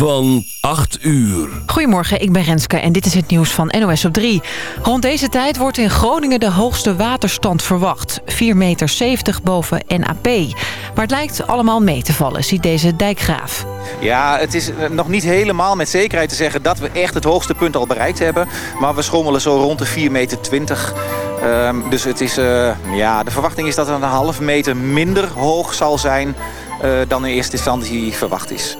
van 8 uur. Goedemorgen, ik ben Renske en dit is het nieuws van NOS op 3. Rond deze tijd wordt in Groningen de hoogste waterstand verwacht. 4,70 meter boven NAP. Maar het lijkt allemaal mee te vallen, ziet deze dijkgraaf. Ja, het is eh, nog niet helemaal met zekerheid te zeggen dat we echt het hoogste punt al bereikt hebben. Maar we schommelen zo rond de 4,20 meter. Ehm, dus het is, uh, ja, de verwachting is dat het een half meter minder hoog zal zijn uh, dan in eerste instantie verwacht is.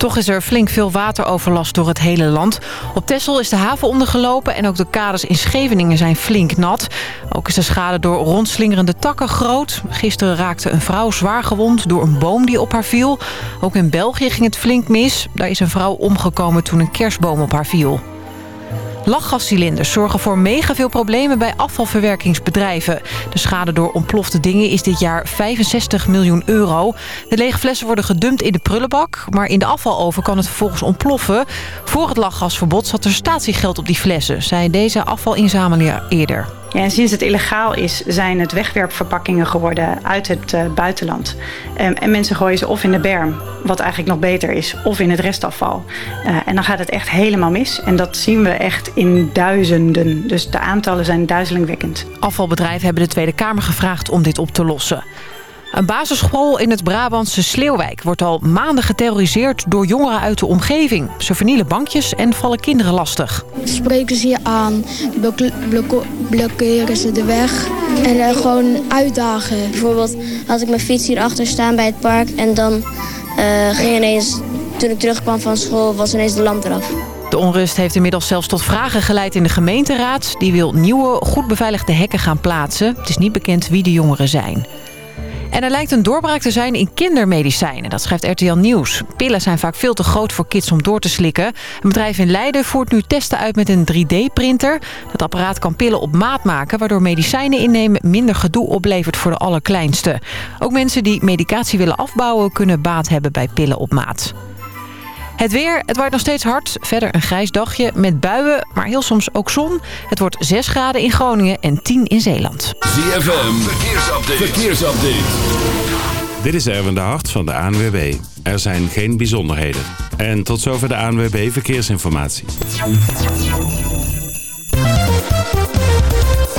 Toch is er flink veel wateroverlast door het hele land. Op Texel is de haven ondergelopen en ook de kaders in Scheveningen zijn flink nat. Ook is de schade door rondslingerende takken groot. Gisteren raakte een vrouw zwaar gewond door een boom die op haar viel. Ook in België ging het flink mis. Daar is een vrouw omgekomen toen een kerstboom op haar viel. Lachgascilinders zorgen voor mega veel problemen bij afvalverwerkingsbedrijven. De schade door ontplofte dingen is dit jaar 65 miljoen euro. De lege flessen worden gedumpt in de prullenbak, maar in de afvaloven kan het vervolgens ontploffen. Voor het lachgasverbod zat er statiegeld op die flessen, zei deze afvalinzamelaar eerder. Ja, en sinds het illegaal is, zijn het wegwerpverpakkingen geworden uit het uh, buitenland. En mensen gooien ze of in de berm, wat eigenlijk nog beter is, of in het restafval. Uh, en dan gaat het echt helemaal mis. En dat zien we echt in duizenden. Dus de aantallen zijn duizelingwekkend. Afvalbedrijven hebben de Tweede Kamer gevraagd om dit op te lossen. Een basisschool in het Brabantse Sleeuwijk wordt al maanden geterroriseerd door jongeren uit de omgeving. Ze vernielen bankjes en vallen kinderen lastig. Spreken ze je aan, blokkeren ze de weg en uh, gewoon uitdagen. Bijvoorbeeld had ik mijn fiets hier achter staan bij het park en dan uh, ging ineens, toen ik terugkwam van school, was ineens de lamp eraf. De onrust heeft inmiddels zelfs tot vragen geleid in de gemeenteraad. Die wil nieuwe, goed beveiligde hekken gaan plaatsen. Het is niet bekend wie de jongeren zijn. En er lijkt een doorbraak te zijn in kindermedicijnen. Dat schrijft RTL Nieuws. Pillen zijn vaak veel te groot voor kids om door te slikken. Een bedrijf in Leiden voert nu testen uit met een 3D-printer. Dat apparaat kan pillen op maat maken... waardoor medicijnen innemen minder gedoe oplevert voor de allerkleinste. Ook mensen die medicatie willen afbouwen... kunnen baat hebben bij pillen op maat. Het weer, het waait nog steeds hard. Verder een grijs dagje met buien, maar heel soms ook zon. Het wordt 6 graden in Groningen en 10 in Zeeland. ZFM, verkeersupdate. verkeersupdate. Dit is Erwin de Hart van de ANWB. Er zijn geen bijzonderheden. En tot zover de ANWB Verkeersinformatie.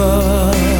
Savior's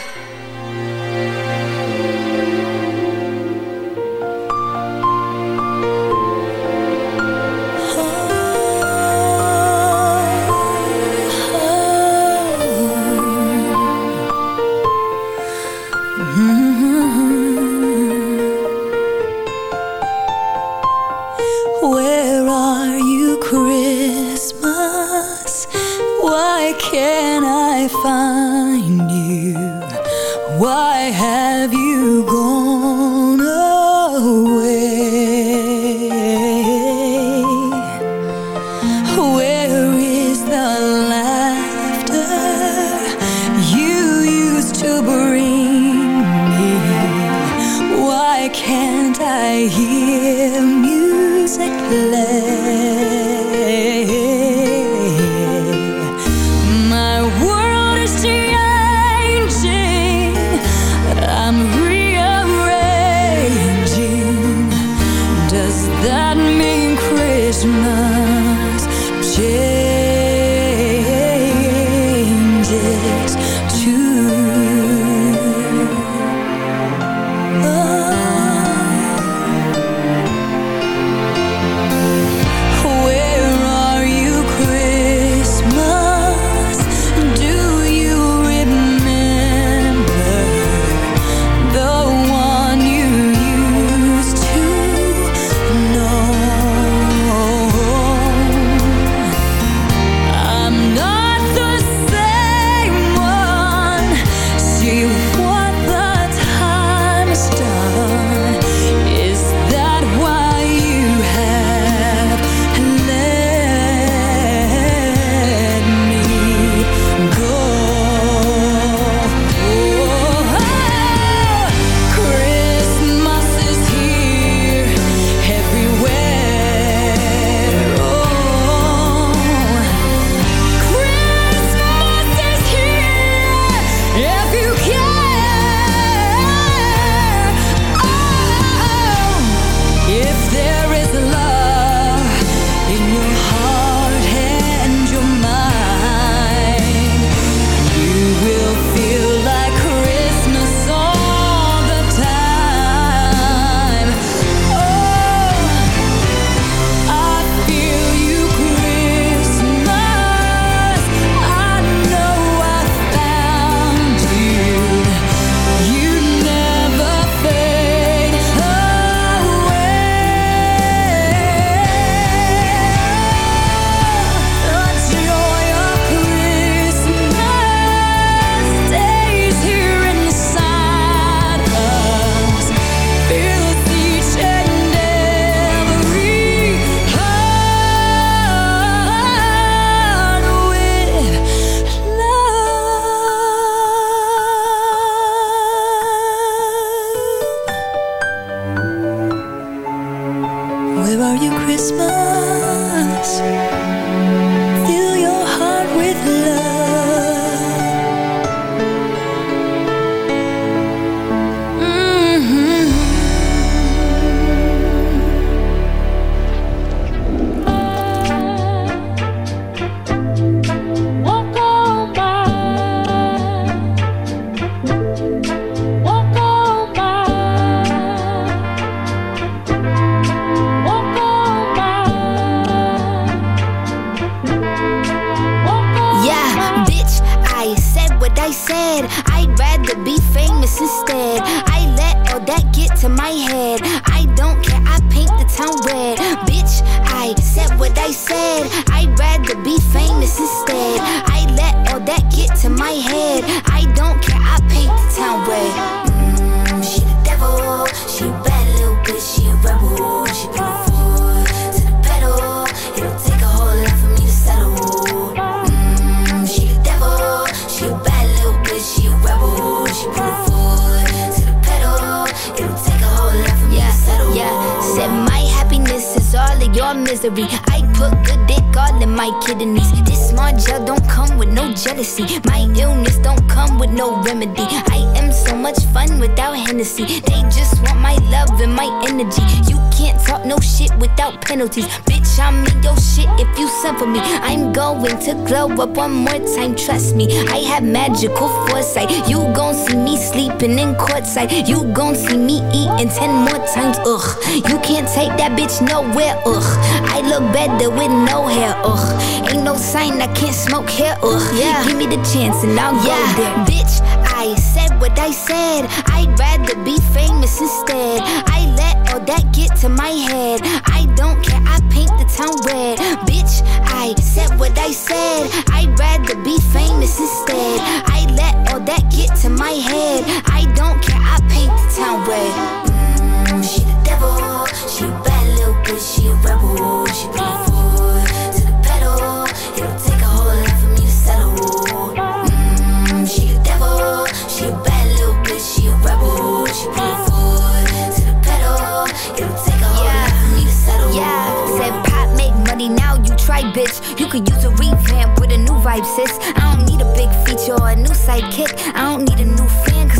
In. You gon' see me eating ten more times, ugh. You can't take that bitch nowhere, ugh. I look better with no hair, ugh. Ain't no sign I can't smoke hair, ugh. Yeah. Give me the chance and I'll Yeah. go there. Bitch, I said what I said. I'd rather be famous instead. I let all that get to my head. I don't care, I paint the town red. Bitch, I said what I said. I'd rather be famous instead. Let all that get to my head. I don't care, I paint the town red. Mm, she the devil, she a bad little bitch, she a rebel. She put her foot to the pedal. It'll take a whole lot for me to settle. Mm, she the devil, she a bad little bitch, she a rebel. She put her foot to the pedal. It'll take a whole lot for me to settle. Yeah, said pop make money now. You try, bitch. You could use a revamp vibe, sis. I don't need a big feature or a new sidekick. I don't need a new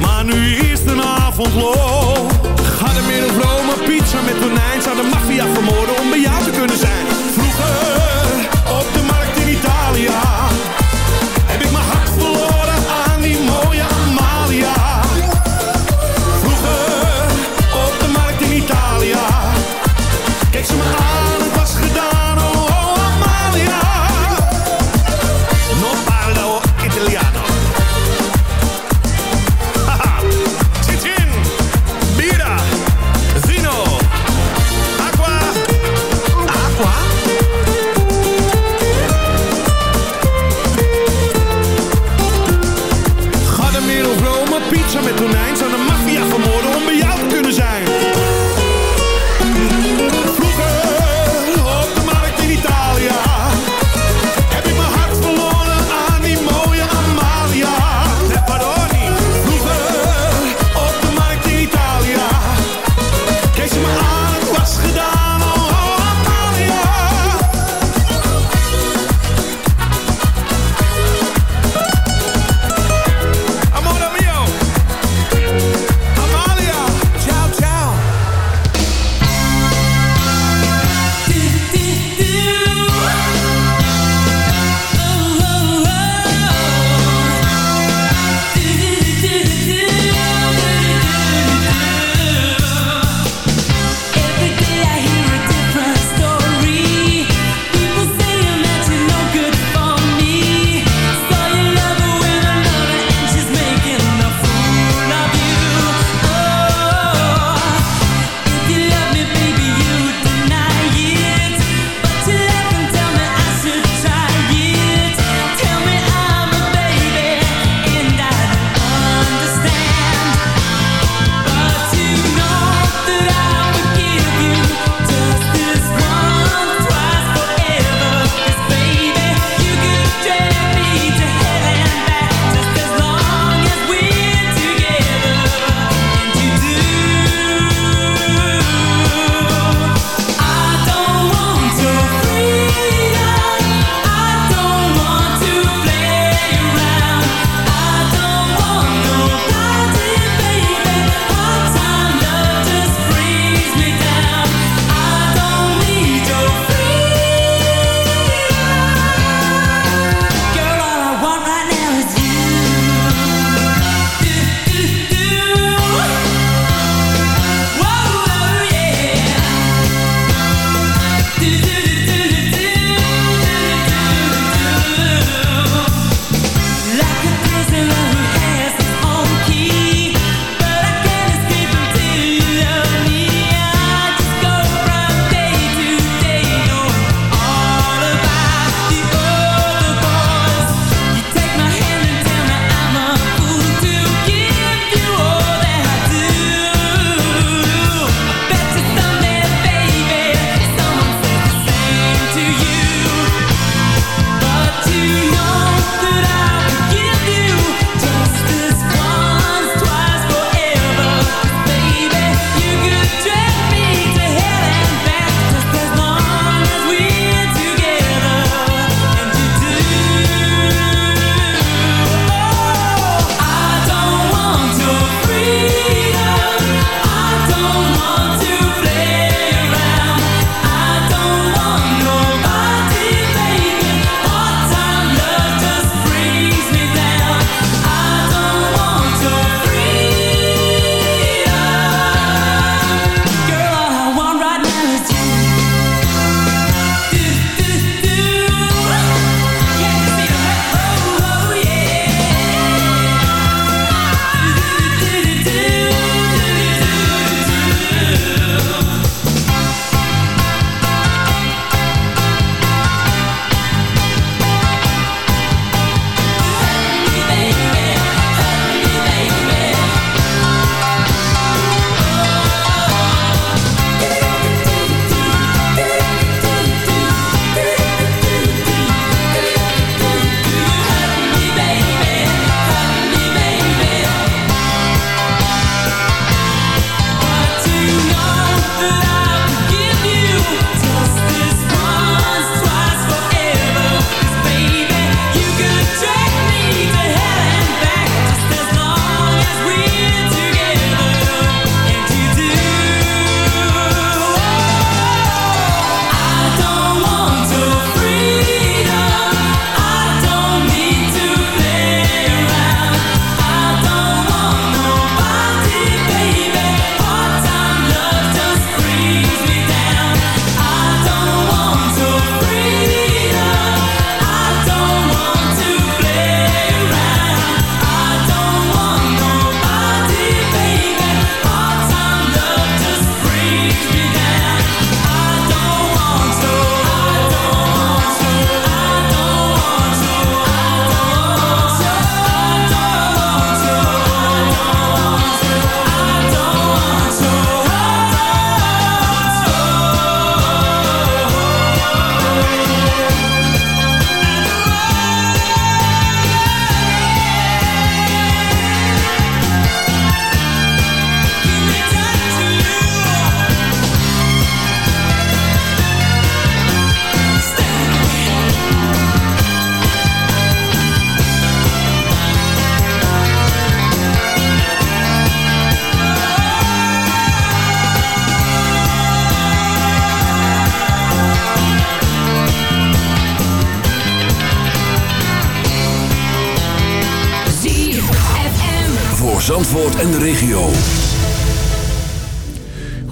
maar nu is de avond lo. Ga de middel Rome, pizza met tonijn, zou de maffia vermoorden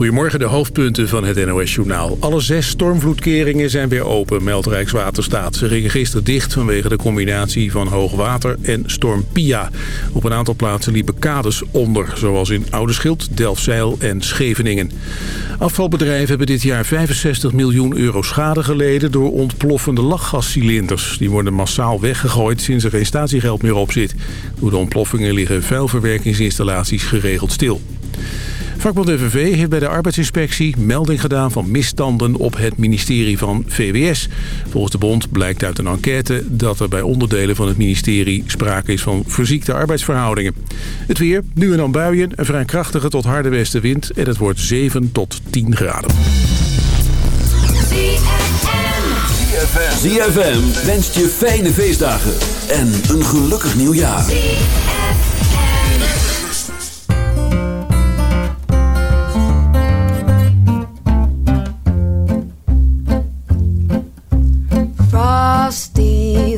Goedemorgen, de hoofdpunten van het NOS-journaal. Alle zes stormvloedkeringen zijn weer open, meldt Rijkswaterstaat. Ze gingen gisteren dicht vanwege de combinatie van hoogwater en storm Pia. Op een aantal plaatsen liepen kades onder, zoals in Ouderschild, Delfzijl en Scheveningen. Afvalbedrijven hebben dit jaar 65 miljoen euro schade geleden... door ontploffende lachgascilinders. Die worden massaal weggegooid sinds er geen statiegeld meer op zit. Door de ontploffingen liggen vuilverwerkingsinstallaties geregeld stil. Vakbond FNV heeft bij de arbeidsinspectie melding gedaan van misstanden op het ministerie van VWS. Volgens de bond blijkt uit een enquête dat er bij onderdelen van het ministerie sprake is van verziekte arbeidsverhoudingen. Het weer, nu en dan buien, een vrij krachtige tot harde westenwind en het wordt 7 tot 10 graden. ZFM wenst je fijne feestdagen en een gelukkig nieuwjaar.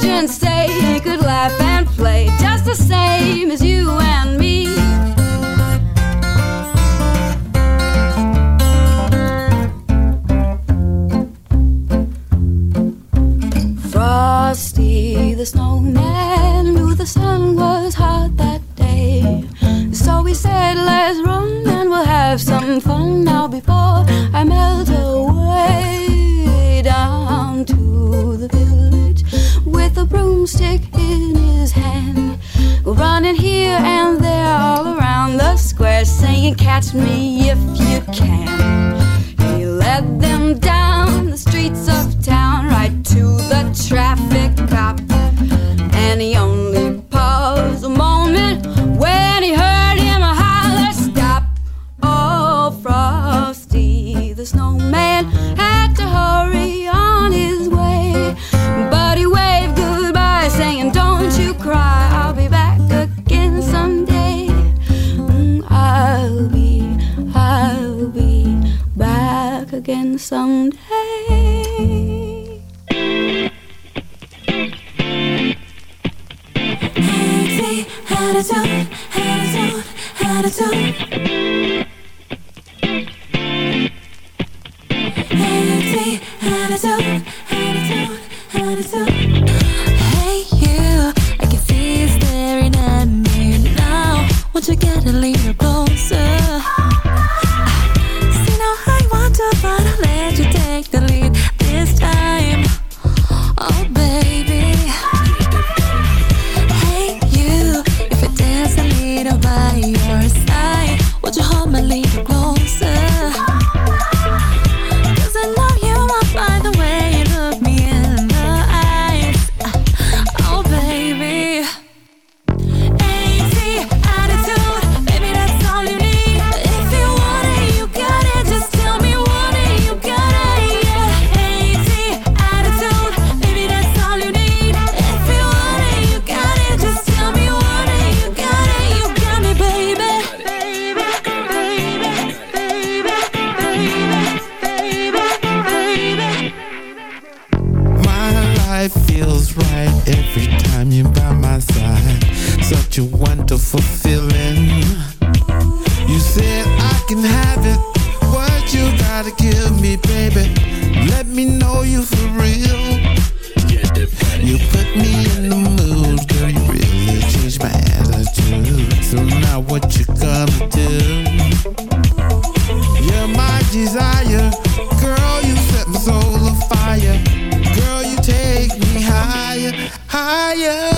children say he could laugh and play just the same as you and me. Frosty the snowman Catch me if you can. Attitude. Now what you gonna do? You're my desire, girl. You set my soul. Girl, you take me higher, higher.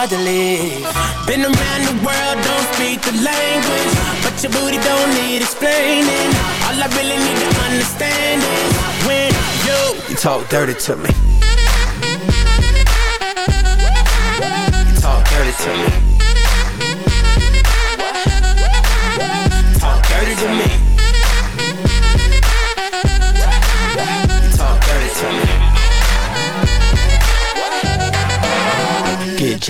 Hard to leave. Been around the world, don't speak the language. But your booty don't need explaining. All I really need to understand is when you, you talk dirty to me.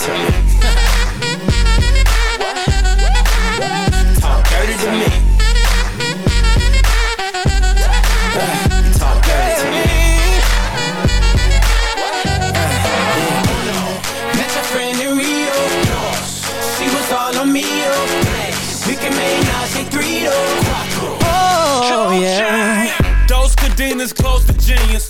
To me. Talk dirty to me. Talk dirty to me. Met friend in Rio. She was all on me. We can make Nazi three Oh yeah. Those cadenas close to genius.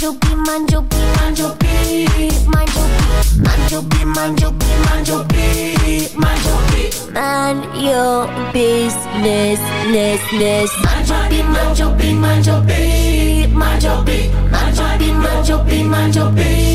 Your beat, mind your beat, mind your beat, mind your business, ness, ness. Mind your beat, mind your beat, mind your beat, mind your beat. Mind your beat, mind your beat,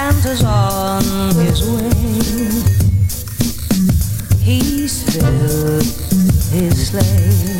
Santa's on his way. He's filled his sleigh